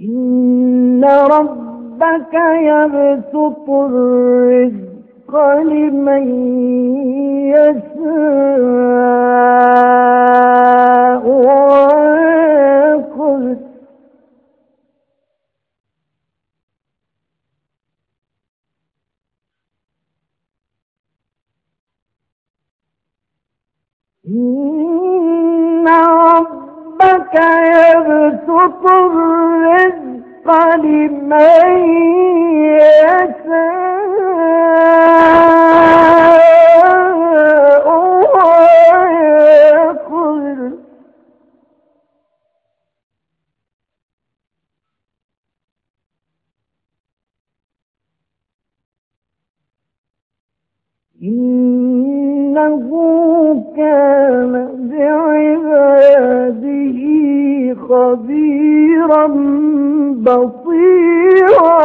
إن ربك يبسط الرزق لمن يشاء ويقدر إن ربك يبسط الرزق لمن يشاء ويقدر. إنه كان خبيرا بصيرا.